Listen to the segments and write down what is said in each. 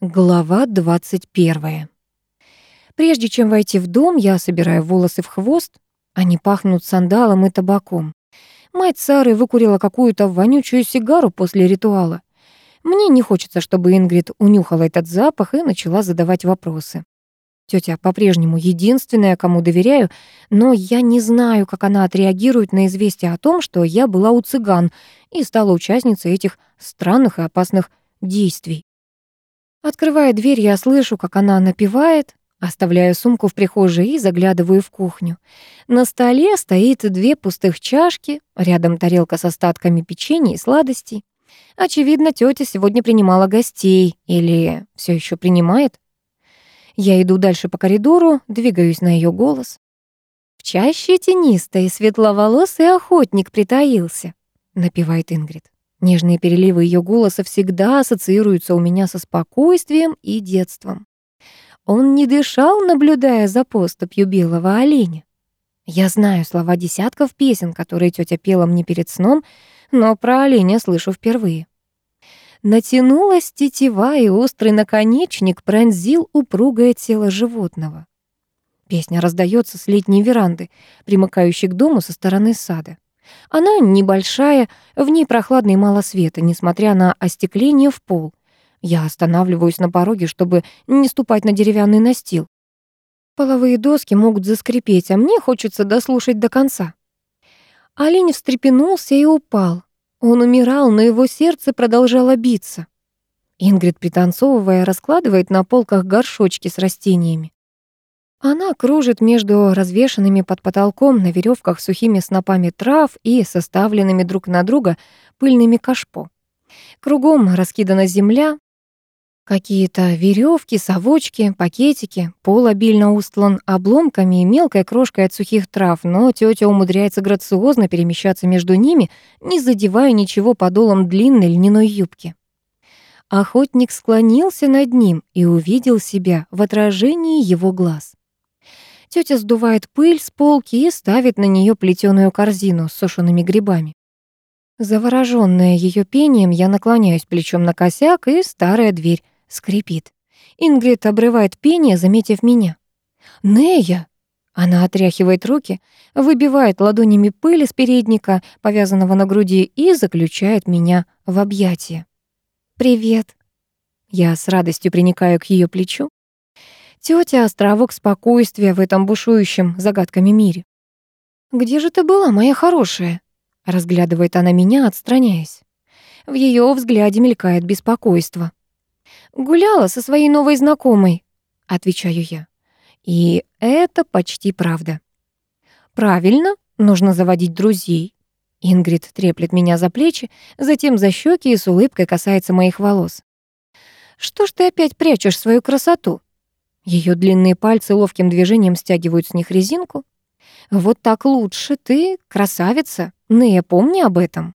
Глава 21. Прежде чем войти в дом, я собираю волосы в хвост. Они пахнут сандалом и табаком. Мать Сары выкурила какую-то вонючую сигару после ритуала. Мне не хочется, чтобы Ингрид унюхала этот запах и начала задавать вопросы. Тётя по-прежнему единственная, кому доверяю, но я не знаю, как она отреагирует на известие о том, что я была у цыган и стала участницей этих странных и опасных действий. Открывая дверь, я слышу, как она напевает, оставляю сумку в прихожей и заглядываю в кухню. На столе стоит две пустых чашки, рядом тарелка с остатками печенья и сладостей. Очевидно, тетя сегодня принимала гостей или все еще принимает. Я иду дальше по коридору, двигаюсь на ее голос. В чаще тенистой светловолосый охотник притаился, напевает Ингрид. Нежные переливы ее голоса всегда ассоциируются у меня со спокойствием и детством. Он не дышал, наблюдая за поступью белого оленя. Я знаю слова десятков песен, которые тетя пела мне перед сном, но про оленя слышу впервые. Натянулась тетива, и острый наконечник пронзил упругое тело животного. Песня раздается с летней веранды, примыкающей к дому со стороны сада. Она небольшая, в ней прохладно и мало света, несмотря на остекление в пол. Я останавливаюсь на пороге, чтобы не ступать на деревянный настил. Половые доски могут заскрипеть, а мне хочется дослушать до конца. Олень встрепенулся и упал. Он умирал, но его сердце продолжало биться. Ингрид, пританцовывая, раскладывает на полках горшочки с растениями. Она кружит между развешанными под потолком на веревках сухими снопами трав и составленными друг на друга пыльными кашпо. Кругом раскидана земля, какие-то веревки, совочки, пакетики, пол обильно устлан обломками и мелкой крошкой от сухих трав, но тетя умудряется грациозно перемещаться между ними, не задевая ничего подолом длинной льняной юбки. Охотник склонился над ним и увидел себя в отражении его глаз. Тетя сдувает пыль с полки и ставит на нее плетеную корзину с сушеными грибами. Заворожённая ее пением, я наклоняюсь плечом на косяк, и старая дверь скрипит. Ингрид обрывает пение, заметив меня. «Нея!» Она отряхивает руки, выбивает ладонями пыль из передника, повязанного на груди, и заключает меня в объятия. «Привет!» Я с радостью приникаю к ее плечу. Тётя — островок спокойствия в этом бушующем загадками мире. «Где же ты была, моя хорошая?» Разглядывает она меня, отстраняясь. В её взгляде мелькает беспокойство. «Гуляла со своей новой знакомой», — отвечаю я. И это почти правда. «Правильно, нужно заводить друзей». Ингрид треплет меня за плечи, затем за щеки и с улыбкой касается моих волос. «Что ж ты опять прячешь свою красоту?» Ее длинные пальцы ловким движением стягивают с них резинку. «Вот так лучше, ты красавица, Нея, помни об этом».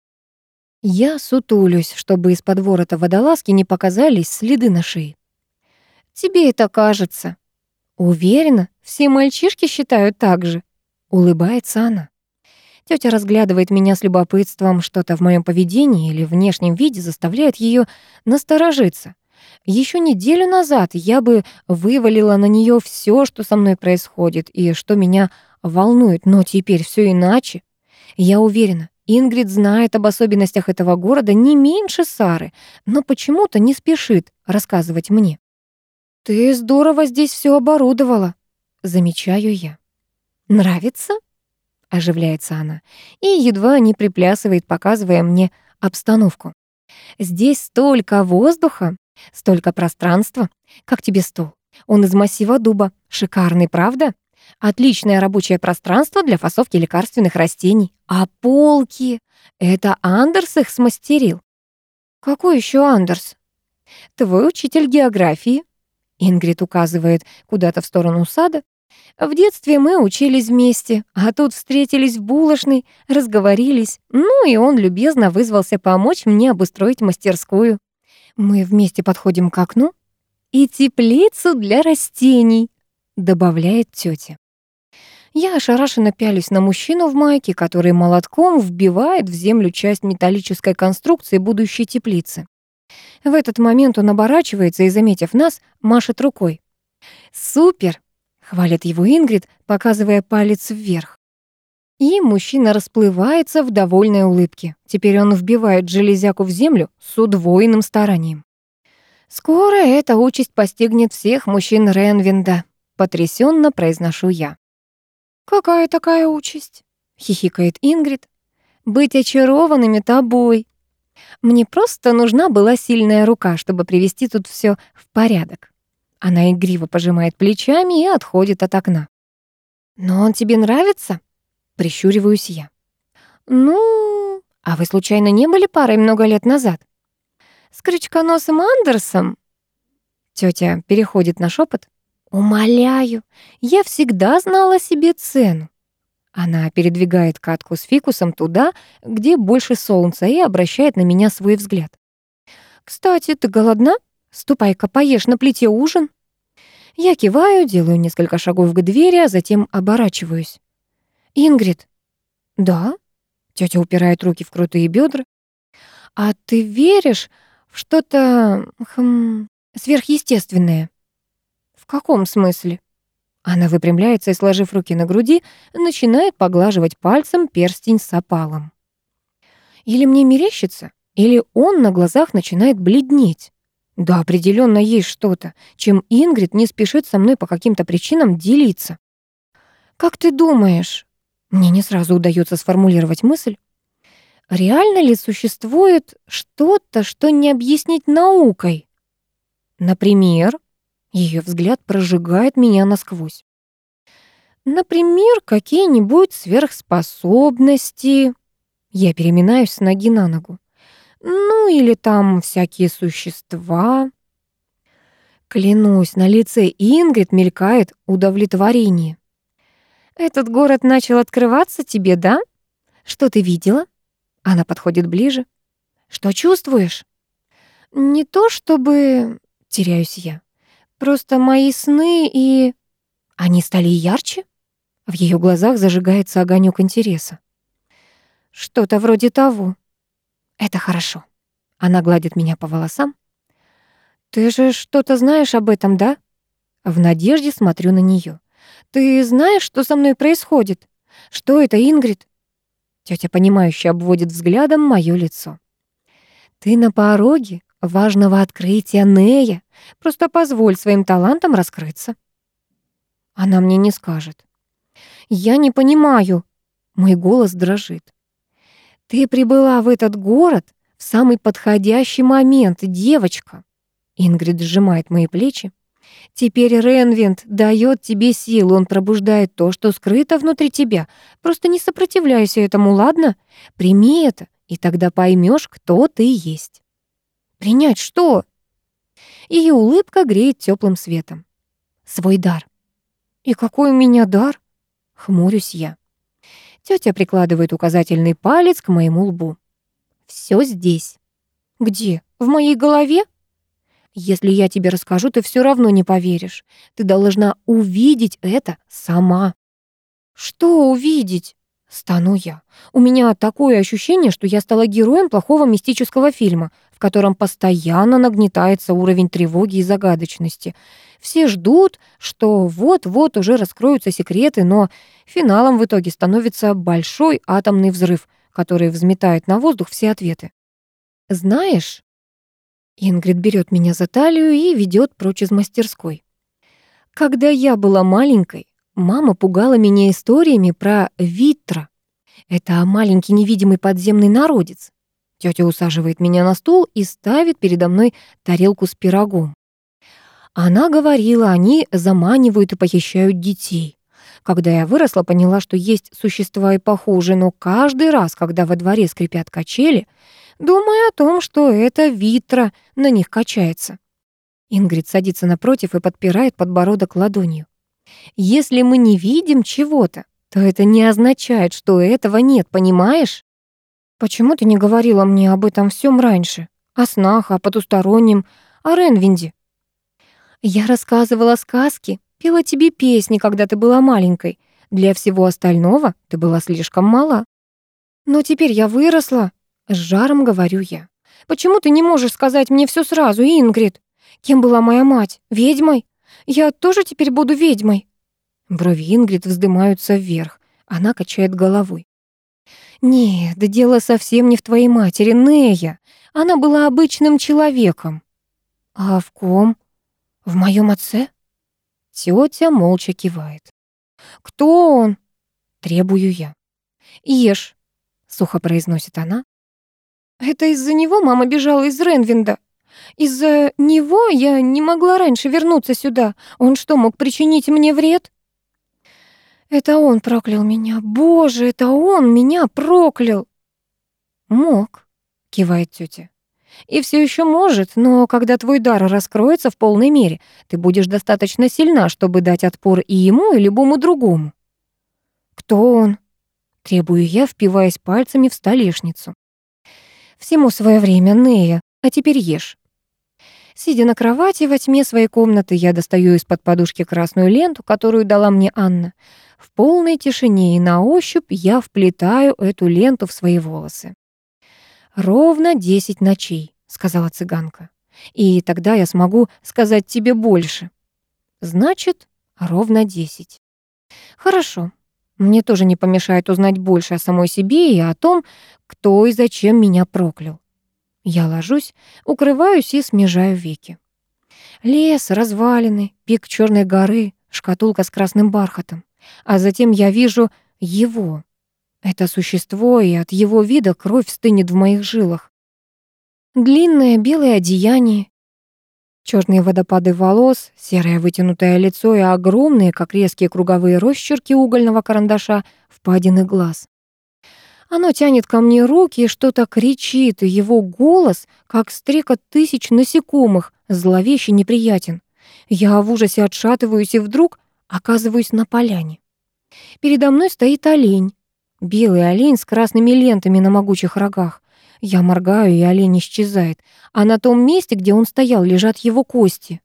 Я сутулюсь, чтобы из-под ворота водолазки не показались следы на шее. «Тебе это кажется». «Уверена, все мальчишки считают так же», — улыбается она. Тётя разглядывает меня с любопытством, что-то в моем поведении или внешнем виде заставляет ее насторожиться. Еще неделю назад я бы вывалила на нее все, что со мной происходит и что меня волнует, но теперь все иначе. Я уверена, Ингрид знает об особенностях этого города не меньше Сары, но почему-то не спешит рассказывать мне. «Ты здорово здесь все оборудовала», — замечаю я. «Нравится?» — оживляется она и едва не приплясывает, показывая мне обстановку. «Здесь столько воздуха, Столько пространства. Как тебе стол? Он из массива дуба. Шикарный, правда? Отличное рабочее пространство для фасовки лекарственных растений. А полки? Это Андерс их смастерил. Какой еще Андерс? Твой учитель географии. Ингрид указывает куда-то в сторону сада. В детстве мы учились вместе, а тут встретились в булочной, разговорились. Ну и он любезно вызвался помочь мне обустроить мастерскую. Мы вместе подходим к окну. «И теплицу для растений», — добавляет тетя. Я ошарашенно пялюсь на мужчину в майке, который молотком вбивает в землю часть металлической конструкции будущей теплицы. В этот момент он оборачивается и, заметив нас, машет рукой. «Супер!» — хвалит его Ингрид, показывая палец вверх. И мужчина расплывается в довольной улыбке. Теперь он вбивает железяку в землю с удвоенным старанием. «Скоро эта участь постигнет всех мужчин Ренвинда», — потрясенно произношу я. «Какая такая участь?» — хихикает Ингрид. «Быть очарованными тобой. Мне просто нужна была сильная рука, чтобы привести тут все в порядок». Она игриво пожимает плечами и отходит от окна. «Но он тебе нравится?» Прищуриваюсь я. «Ну, а вы случайно не были парой много лет назад?» «С крючконосым Андерсом?» Тётя переходит на шепот. «Умоляю, я всегда знала себе цену». Она передвигает катку с фикусом туда, где больше солнца, и обращает на меня свой взгляд. «Кстати, ты голодна? Ступай-ка поешь на плите ужин». Я киваю, делаю несколько шагов к двери, а затем оборачиваюсь. «Ингрид». «Да?» — тетя упирает руки в крутые бедра. «А ты веришь в что-то хм, сверхъестественное?» «В каком смысле?» Она выпрямляется и, сложив руки на груди, начинает поглаживать пальцем перстень с опалом. Или мне мерещится, или он на глазах начинает бледнеть. Да, определенно есть что-то, чем Ингрид не спешит со мной по каким-то причинам делиться. «Как ты думаешь, мне не сразу удается сформулировать мысль. Реально ли существует что-то, что не объяснить наукой? Например, ее взгляд прожигает меня насквозь. Например, какие-нибудь сверхспособности. Я переминаюсь с ноги на ногу. Ну или там всякие существа. Клянусь, на лице Ингрид мелькает удовлетворение. Этот город начал открываться тебе, да? Что ты видела? Она подходит ближе. Что чувствуешь? Не то чтобы... Теряюсь я. Просто мои сны и... Они стали ярче? В ее глазах зажигается огонек интереса. Что-то вроде того. Это хорошо. Она гладит меня по волосам. Ты же что-то знаешь об этом, да? В надежде смотрю на нее. «Ты знаешь, что со мной происходит? Что это, Ингрид?» Тётя, понимающе обводит взглядом моё лицо. «Ты на пороге важного открытия, Нея. Просто позволь своим талантам раскрыться». Она мне не скажет. «Я не понимаю». Мой голос дрожит. «Ты прибыла в этот город в самый подходящий момент, девочка». Ингрид сжимает мои плечи. Теперь Ренвинд дает тебе силу, он пробуждает то, что скрыто внутри тебя. Просто не сопротивляйся этому, ладно? Прими это, и тогда поймешь, кто ты есть. Принять что? Ее улыбка греет теплым светом. Свой дар. И какой у меня дар? Хмурюсь я. Тетя прикладывает указательный палец к моему лбу. Все здесь. Где? В моей голове? Если я тебе расскажу, ты все равно не поверишь. Ты должна увидеть это сама». «Что увидеть?» Стану я. У меня такое ощущение, что я стала героем плохого мистического фильма, в котором постоянно нагнетается уровень тревоги и загадочности. Все ждут, что вот-вот уже раскроются секреты, но финалом в итоге становится большой атомный взрыв, который взметает на воздух все ответы. Знаешь, Ингрид берет меня за талию и ведет прочь из мастерской. Когда я была маленькой, мама пугала меня историями про Витра. Это маленький невидимый подземный народец. Тётя усаживает меня на стул и ставит передо мной тарелку с пирогом. Она говорила, они заманивают и похищают детей. Когда я выросла, поняла, что есть существа и похуже, но каждый раз, когда во дворе скрипят качели, думая о том, что это Витра на них качается. Ингрид садится напротив и подпирает подбородок ладонью. Если мы не видим чего-то, то это не означает, что этого нет, понимаешь? Почему ты не говорила мне об этом всем раньше? О снах, о потустороннем, о Ренвинде? Я рассказывала сказки, пела тебе песни, когда ты была маленькой. Для всего остального ты была слишком мала. Но теперь я выросла, с жаром говорю я. Почему ты не можешь сказать мне все сразу, Ингрид? Кем была моя мать? Ведьмой? Я тоже теперь буду ведьмой?» Брови Ингрид вздымаются вверх. Она качает головой. «Нет, дело совсем не в твоей матери, Нея. Она была обычным человеком». «А в ком? В моем отце?» Тётя молча кивает. «Кто он?» — требую я. «Ешь», — сухо произносит она. «Это из-за него мама бежала из Ренвинда. Из-за него я не могла раньше вернуться сюда. Он что, мог причинить мне вред?» «Это он проклял меня. Боже, это он меня проклял!» «Мог», — кивает тетя. «И все еще может, но когда твой дар раскроется в полной мере, ты будешь достаточно сильна, чтобы дать отпор и ему, и любому другому». «Кто он?» — требую я, впиваясь пальцами в столешницу. «Всему свое время, Нея, а теперь ешь». Сидя на кровати во тьме своей комнаты, я достаю из-под подушки красную ленту, которую дала мне Анна. В полной тишине и на ощупь я вплетаю эту ленту в свои волосы. «Ровно десять ночей», — сказала цыганка. «И тогда я смогу сказать тебе больше». «Значит, ровно десять». «Хорошо. Мне тоже не помешает узнать больше о самой себе и о том, кто и зачем меня проклял. Я ложусь, укрываюсь и смежаю веки. Лес, развалины, пик черной горы, шкатулка с красным бархатом. А затем я вижу его. Это существо, и от его вида кровь стынет в моих жилах. Длинное белое одеяние, черные водопады волос, серое вытянутое лицо и огромные, как резкие круговые росчерки угольного карандаша, впадины глаз. Оно тянет ко мне руки и что-то кричит, и его голос, как стрекот тысяч насекомых, зловеще неприятен. Я в ужасе отшатываюсь и вдруг оказываюсь на поляне. Передо мной стоит олень. Белый олень с красными лентами на могучих рогах. Я моргаю, и олень исчезает, а на том месте, где он стоял, лежат его кости.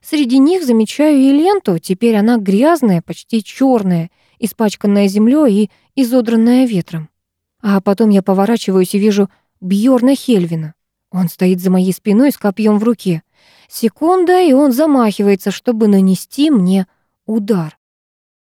Среди них замечаю и ленту, теперь она грязная, почти черная, испачканная землей и изодранная ветром. А потом я поворачиваюсь и вижу Бьорна Хельвина. Он стоит за моей спиной с копьем в руке. Секунда, и он замахивается, чтобы нанести мне удар.